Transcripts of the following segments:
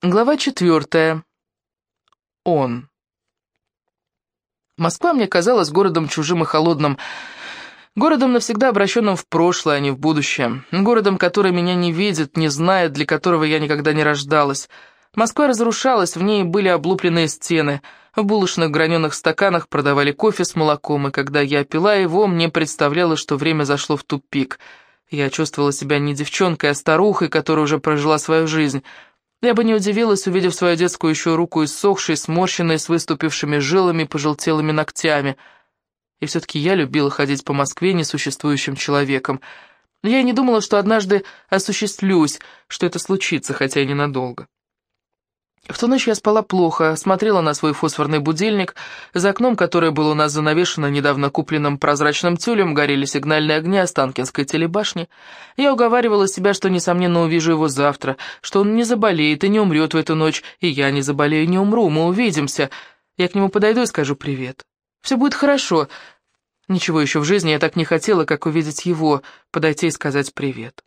Глава четвертая. Он. Москва мне казалась городом чужим и холодным, городом навсегда обращенным в прошлое, а не в будущее, городом, который меня не видит, не знает, для которого я никогда не рождалась. Москва разрушалась, в ней были облупленные стены, в булочных граненых стаканах продавали кофе с молоком, и когда я пила его, мне представлялось, что время зашло в тупик. Я чувствовала себя не девчонкой, а старухой, которая уже прожила свою жизнь — я бы не удивилась, увидев свою детскую еще руку иссохшей, сморщенной, с выступившими жилами, пожелтелыми ногтями. И все-таки я любила ходить по Москве несуществующим человеком. Я и не думала, что однажды осуществлюсь, что это случится, хотя и ненадолго. В ту ночь я спала плохо, смотрела на свой фосфорный будильник. За окном, которое было у нас занавешено недавно купленным прозрачным тюлем, горели сигнальные огни Останкинской телебашни. Я уговаривала себя, что, несомненно, увижу его завтра, что он не заболеет и не умрет в эту ночь, и я не заболею и не умру, мы увидимся. Я к нему подойду и скажу привет. Все будет хорошо. Ничего еще в жизни я так не хотела, как увидеть его, подойти и сказать привет.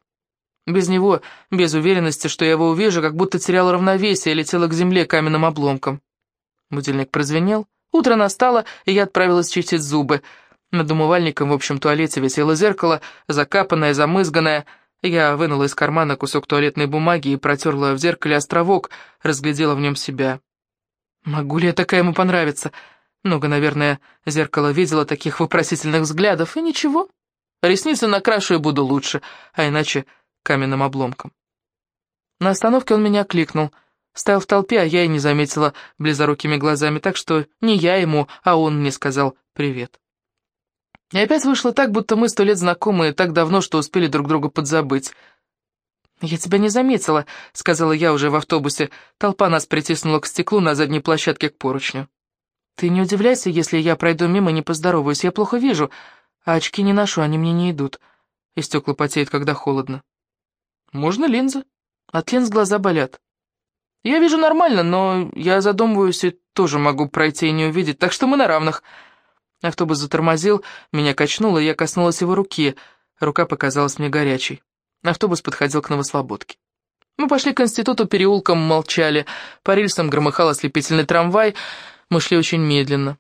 Без него, без уверенности, что я его увижу, как будто теряла равновесие и летела к земле каменным обломком. Будильник прозвенел, утро настало, и я отправилась чистить зубы. Над умывальником в общем туалете висело зеркало, закапанное, замызганное. Я вынула из кармана кусок туалетной бумаги и протерла в зеркале островок, разглядела в нем себя. Могу ли я такая ему понравиться? Много, наверное, зеркало видела таких вопросительных взглядов, и ничего. Ресницы накрашу и буду лучше, а иначе каменным обломком. На остановке он меня кликнул. Стоял в толпе, а я и не заметила близорукими глазами, так что не я ему, а он мне сказал «привет». И опять вышло так, будто мы сто лет знакомы так давно, что успели друг друга подзабыть. «Я тебя не заметила», — сказала я уже в автобусе. Толпа нас притиснула к стеклу на задней площадке к поручню. «Ты не удивляйся, если я пройду мимо и не поздороваюсь. Я плохо вижу, а очки не ношу, они мне не идут. И стекла потеют, когда холодно». «Можно линзы. От линз глаза болят». «Я вижу нормально, но я задумываюсь и тоже могу пройти и не увидеть, так что мы на равных». Автобус затормозил, меня качнуло, я коснулась его руки. Рука показалась мне горячей. Автобус подходил к Новослободке. Мы пошли к институту переулком, молчали. По рельсам громыхал ослепительный трамвай. Мы шли очень медленно.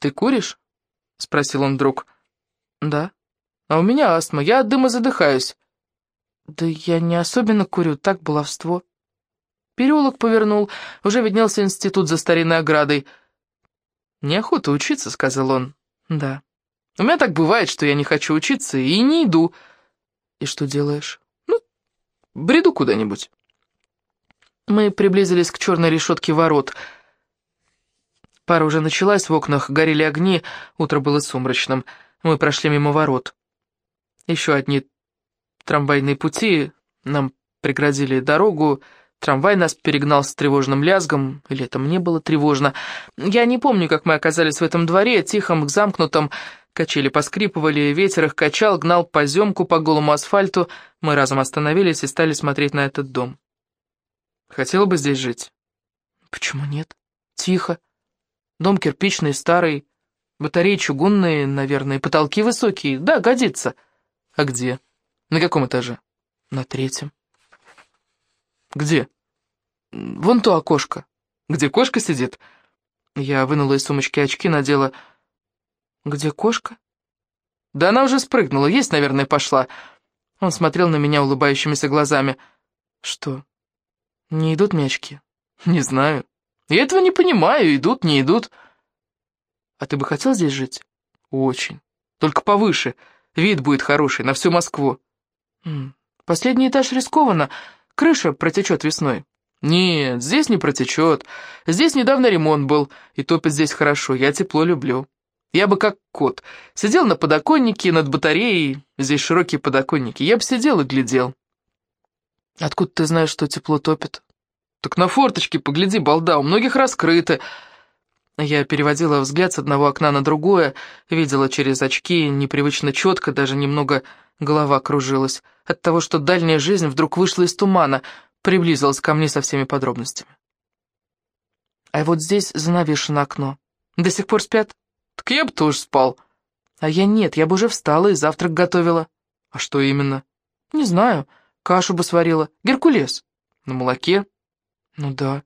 «Ты куришь?» — спросил он вдруг. «Да». «А у меня астма, я от дыма задыхаюсь». «Да я не особенно курю, так баловство». Переулок повернул, уже виднелся институт за старинной оградой. «Неохота учиться», — сказал он. «Да». «У меня так бывает, что я не хочу учиться и не иду». «И что делаешь?» «Ну, бреду куда-нибудь». Мы приблизились к черной решетке ворот. Пара уже началась, в окнах горели огни, утро было сумрачным. Мы прошли мимо ворот. Еще одни трамвайные пути, нам преградили дорогу, трамвай нас перегнал с тревожным лязгом, или это мне было тревожно. Я не помню, как мы оказались в этом дворе, тихом, замкнутом, качели поскрипывали, ветер их качал, гнал поземку по голому асфальту, мы разом остановились и стали смотреть на этот дом. Хотела бы здесь жить? Почему нет? Тихо. Дом кирпичный, старый, батареи чугунные, наверное, потолки высокие. Да, годится. А где? «На каком этаже?» «На третьем». «Где?» «Вон то окошко». «Где кошка сидит?» Я вынула из сумочки очки, надела. «Где кошка?» «Да она уже спрыгнула, есть, наверное, пошла». Он смотрел на меня улыбающимися глазами. «Что, не идут мячки?» «Не знаю. Я этого не понимаю, идут, не идут». «А ты бы хотел здесь жить?» «Очень. Только повыше. Вид будет хороший, на всю Москву». «Последний этаж рискованно. Крыша протечет весной». «Нет, здесь не протечет. Здесь недавно ремонт был, и топит здесь хорошо. Я тепло люблю. Я бы как кот. Сидел на подоконнике над батареей. Здесь широкие подоконники. Я бы сидел и глядел». «Откуда ты знаешь, что тепло топит?» «Так на форточке погляди, балда, у многих раскрыты». Я переводила взгляд с одного окна на другое, видела через очки, непривычно четко, даже немного Голова кружилась от того, что дальняя жизнь вдруг вышла из тумана, приблизилась ко мне со всеми подробностями. А вот здесь занавешено окно. До сих пор спят? Так я бы тоже спал. А я нет, я бы уже встала и завтрак готовила. А что именно? Не знаю. Кашу бы сварила. Геркулес. На молоке. Ну да,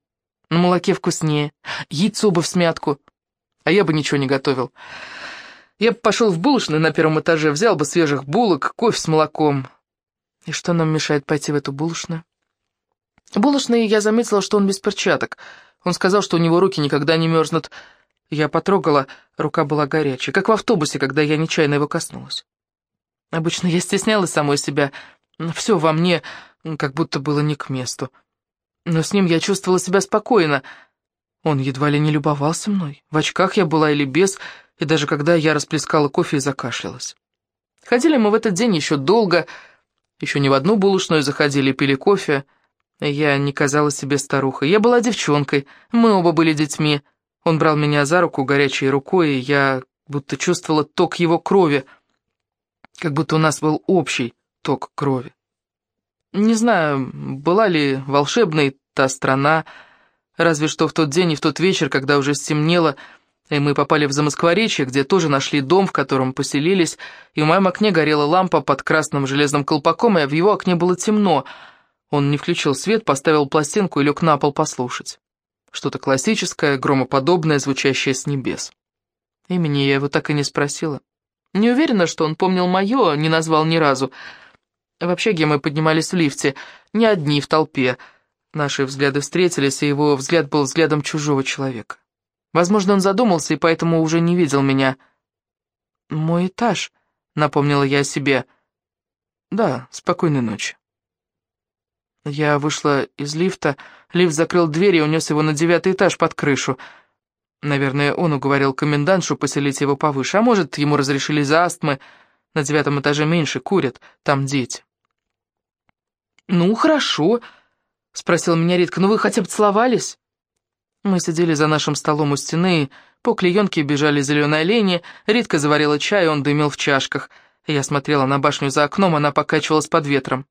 на молоке вкуснее, яйцо бы в смятку, а я бы ничего не готовил. Я бы пошел в булочную на первом этаже, взял бы свежих булок, кофе с молоком. И что нам мешает пойти в эту булочную? Булочный я заметила, что он без перчаток. Он сказал, что у него руки никогда не мерзнут. Я потрогала, рука была горячая, как в автобусе, когда я нечаянно его коснулась. Обычно я стеснялась самой себя. Все во мне как будто было не к месту. Но с ним я чувствовала себя спокойно. Он едва ли не любовался мной. В очках я была или без, и даже когда я расплескала кофе и закашлялась. Ходили мы в этот день еще долго, еще не в одну булочную заходили, пили кофе. Я не казалась себе старухой. Я была девчонкой, мы оба были детьми. Он брал меня за руку горячей рукой, и я будто чувствовала ток его крови, как будто у нас был общий ток крови. Не знаю, была ли волшебной та страна, разве что в тот день и в тот вечер, когда уже стемнело, и мы попали в Замоскворечье, где тоже нашли дом, в котором поселились, и в моем окне горела лампа под красным железным колпаком, и в его окне было темно. Он не включил свет, поставил пластинку и лег на пол послушать. Что-то классическое, громоподобное, звучащее с небес. Имени я его так и не спросила. Не уверена, что он помнил мое, не назвал ни разу. В общаге мы поднимались в лифте, не одни в толпе. Наши взгляды встретились, и его взгляд был взглядом чужого человека. Возможно, он задумался и поэтому уже не видел меня. «Мой этаж», — напомнила я о себе. «Да, спокойной ночи». Я вышла из лифта, лифт закрыл дверь и унес его на девятый этаж под крышу. Наверное, он уговорил комендантшу поселить его повыше, а может, ему разрешили за астмы. На девятом этаже меньше курят, там дети. «Ну, хорошо», — спросил меня Ритка, — «ну вы хотя бы целовались?» Мы сидели за нашим столом у стены, по клеенке бежали зеленые олени, Ритка заварила чай, он дымил в чашках. Я смотрела на башню за окном, она покачивалась под ветром.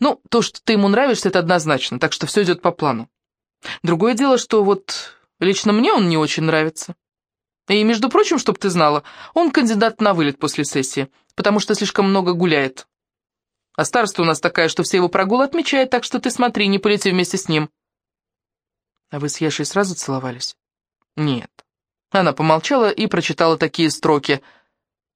«Ну, то, что ты ему нравишься, это однозначно, так что все идет по плану. Другое дело, что вот лично мне он не очень нравится. И, между прочим, чтоб ты знала, он кандидат на вылет после сессии, потому что слишком много гуляет. А староста у нас такая, что все его прогулы отмечает, так что ты смотри, не полети вместе с ним». «А вы с Яшей сразу целовались?» «Нет». Она помолчала и прочитала такие строки.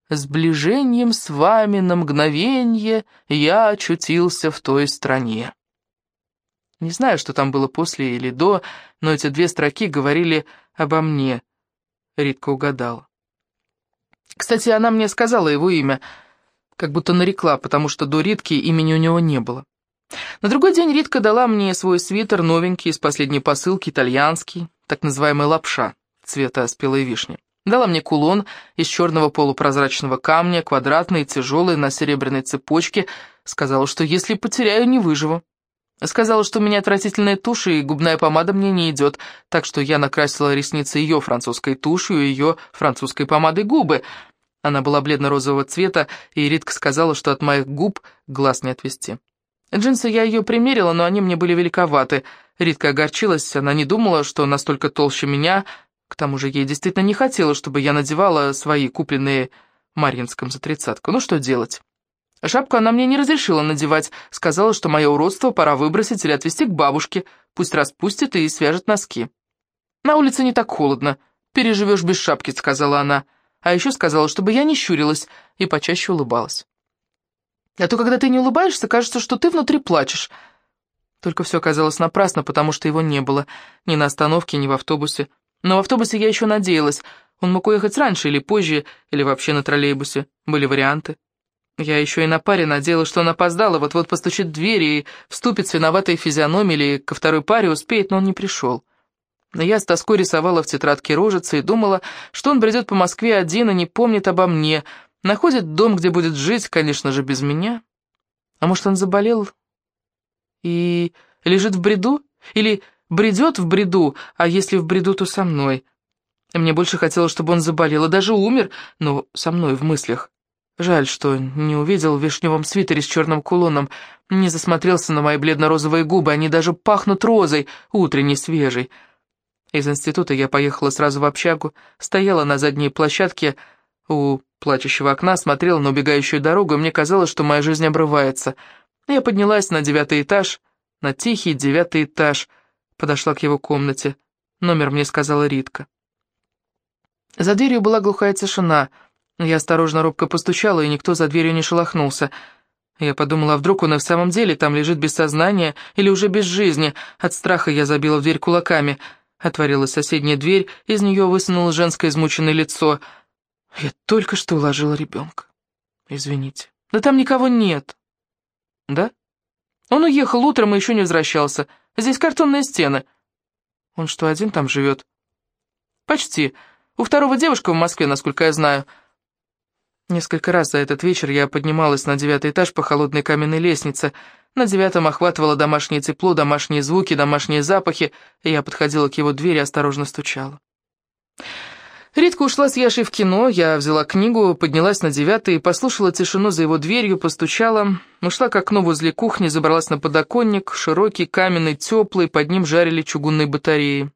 «Сближением с вами на мгновенье я очутился в той стране». Не знаю, что там было после или до, но эти две строки говорили обо мне. Ритка угадала. Кстати, она мне сказала его имя, как будто нарекла, потому что до Ритки имени у него не было. На другой день Ритка дала мне свой свитер, новенький, из последней посылки, итальянский, так называемый лапша, цвета спелой вишни. Дала мне кулон из черного полупрозрачного камня, квадратный, тяжелый, на серебряной цепочке. Сказала, что если потеряю, не выживу. Сказала, что у меня отвратительная тушь, и губная помада мне не идет, так что я накрасила ресницы ее французской тушью и ее французской помадой губы. Она была бледно-розового цвета, и Ритка сказала, что от моих губ глаз не отвести. Джинсы я ее примерила, но они мне были великоваты. Ритка огорчилась, она не думала, что настолько толще меня. К тому же ей действительно не хотелось, чтобы я надевала свои купленные Марьинском за тридцатку. Ну что делать? Шапку она мне не разрешила надевать, сказала, что мое уродство пора выбросить или отвезти к бабушке, пусть распустит и свяжет носки. «На улице не так холодно, переживешь без шапки», — сказала она. А еще сказала, чтобы я не щурилась и почаще улыбалась. А то, когда ты не улыбаешься, кажется, что ты внутри плачешь. Только все оказалось напрасно, потому что его не было. Ни на остановке, ни в автобусе. Но в автобусе я еще надеялась. Он мог уехать раньше или позже, или вообще на троллейбусе. Были варианты. Я еще и на паре надеялась, что он опоздал, и вот-вот постучит в дверь и вступит с виноватой физиономией или ко второй паре успеет, но он не пришел. Я с тоской рисовала в тетрадке рожицы и думала, что он бредет по Москве один и не помнит обо мне, Находит дом, где будет жить, конечно же, без меня. А может, он заболел и лежит в бреду? Или бредет в бреду, а если в бреду, то со мной? Мне больше хотелось, чтобы он заболел и даже умер, но со мной в мыслях. Жаль, что не увидел в вишневом свитере с черным кулоном, не засмотрелся на мои бледно-розовые губы, они даже пахнут розой, утренней, свежей. Из института я поехала сразу в общагу, стояла на задней площадке у плачущего окна, смотрела на убегающую дорогу, и мне казалось, что моя жизнь обрывается. Я поднялась на девятый этаж, на тихий девятый этаж. Подошла к его комнате. Номер мне сказала Ритка. За дверью была глухая тишина. Я осторожно робко постучала, и никто за дверью не шелохнулся. Я подумала, а вдруг он и в самом деле там лежит без сознания или уже без жизни. От страха я забила в дверь кулаками. Отворилась соседняя дверь, из нее высунуло женское измученное лицо. Я только что уложила ребенка. Извините. Да там никого нет. Да? Он уехал утром и еще не возвращался. Здесь картонные стены. Он что, один там живет? Почти. У второго девушка в Москве, насколько я знаю. Несколько раз за этот вечер я поднималась на девятый этаж по холодной каменной лестнице. На девятом охватывало домашнее тепло, домашние звуки, домашние запахи, и я подходила к его двери и осторожно стучала. Ритка ушла с Яшей в кино, я взяла книгу, поднялась на девятый, послушала тишину за его дверью, постучала, ушла к окну возле кухни, забралась на подоконник, широкий, каменный, теплый, под ним жарили чугунные батареи.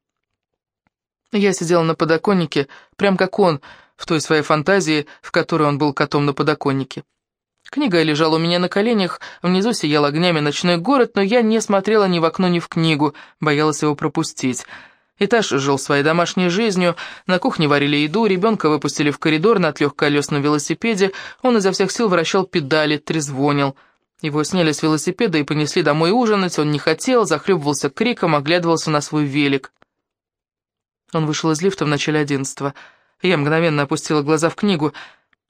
Я сидела на подоконнике, прям как он, в той своей фантазии, в которой он был котом на подоконнике. Книга лежала у меня на коленях, внизу сиял огнями ночной город, но я не смотрела ни в окно, ни в книгу, боялась его пропустить. Этаж жил своей домашней жизнью, на кухне варили еду, ребенка выпустили в коридор на трехколесном велосипеде, он изо всех сил вращал педали, трезвонил. Его сняли с велосипеда и понесли домой ужинать, он не хотел, захлебывался криком, оглядывался на свой велик. Он вышел из лифта в начале одиннадцатого. Я мгновенно опустила глаза в книгу.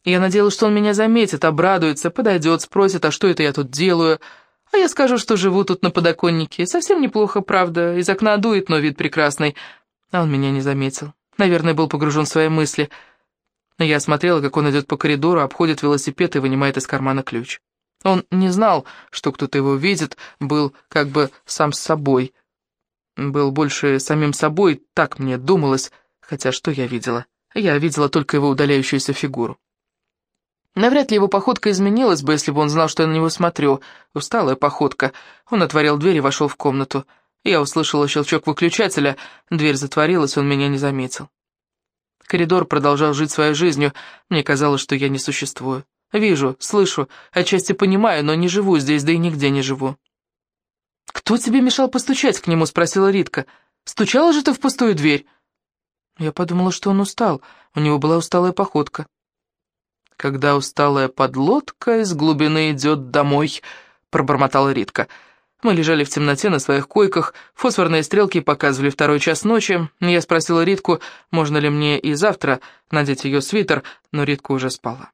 Я надеялась, что он меня заметит, обрадуется, подойдет, спросит, а что это я тут делаю. А я скажу, что живу тут на подоконнике. Совсем неплохо, правда, из окна дует, но вид прекрасный. А он меня не заметил. Наверное, был погружен в свои мысли. Я смотрела, как он идет по коридору, обходит велосипед и вынимает из кармана ключ. Он не знал, что кто-то его видит, был как бы сам с собой. Был больше самим собой, так мне думалось, хотя что я видела? Я видела только его удаляющуюся фигуру. Навряд ли его походка изменилась бы, если бы он знал, что я на него смотрю. Усталая походка. Он отворил дверь и вошел в комнату. Я услышала щелчок выключателя, дверь затворилась, он меня не заметил. Коридор продолжал жить своей жизнью, мне казалось, что я не существую. Вижу, слышу, отчасти понимаю, но не живу здесь, да и нигде не живу. «Кто тебе мешал постучать к нему?» — спросила Ритка. «Стучала же ты в пустую дверь?» Я подумала, что он устал. У него была усталая походка. «Когда усталая подлодка из глубины идет домой», — пробормотала Ритка. Мы лежали в темноте на своих койках, фосфорные стрелки показывали второй час ночи. Я спросила Ритку, можно ли мне и завтра надеть ее свитер, но Ритка уже спала.